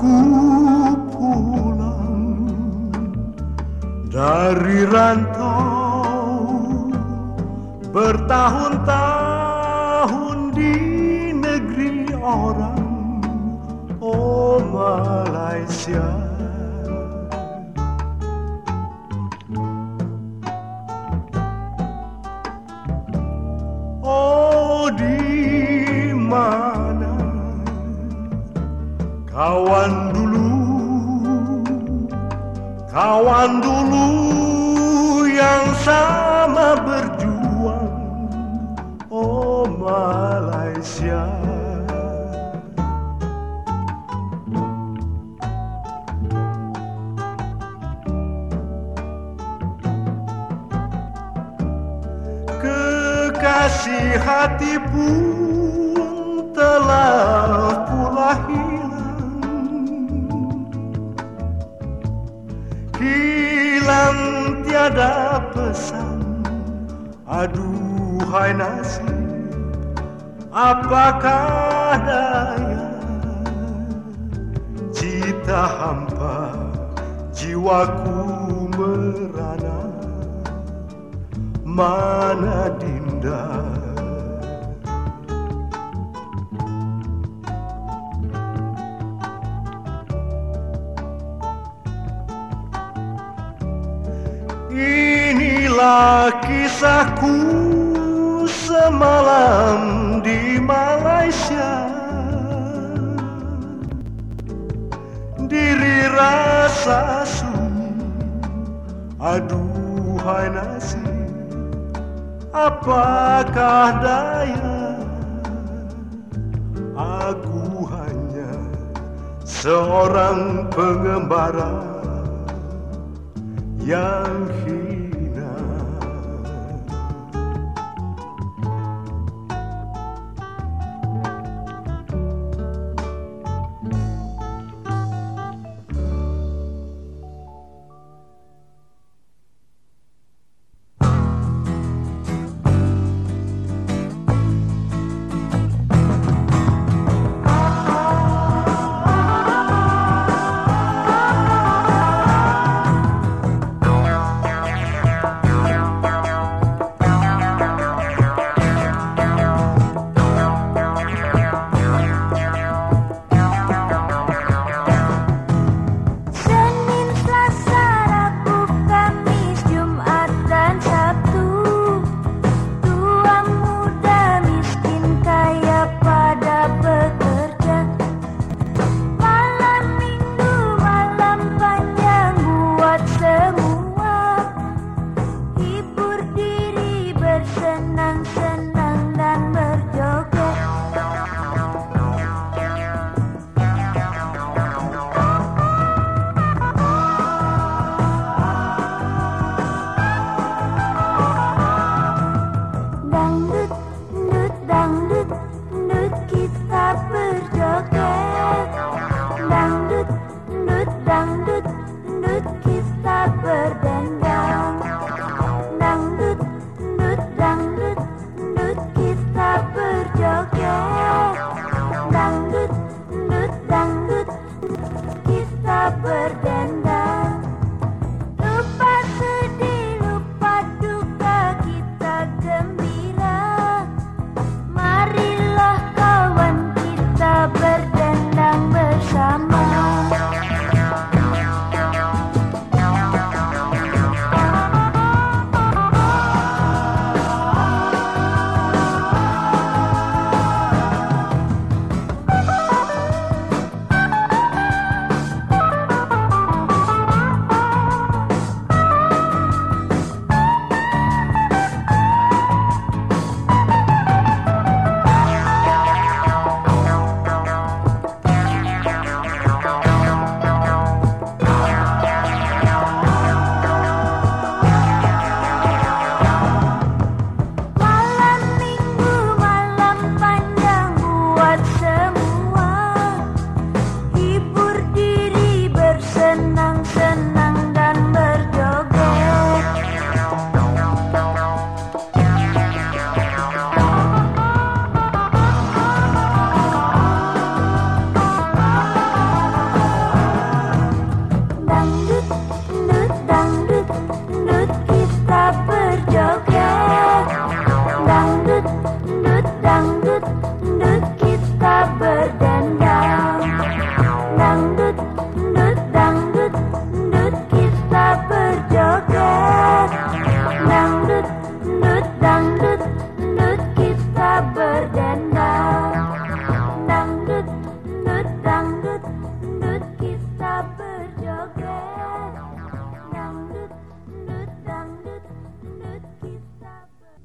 Aku pulang dari rantau bertahun-tahun di negeri orang Oh Malaysia kawan dulu kawan dulu yang sama berjuang. Oh Malaysia. Kekasih hati pun telah Hilang tiada pesan. Aduhai nasib Apakah daya? Cita hampa Jiwaku merana. Mana dinda Inilah kisahku semalam di Malaysia. Diri rasa sunyi Aduhai nasib Apakah daya? Aku hanya seorang pengembara yang hina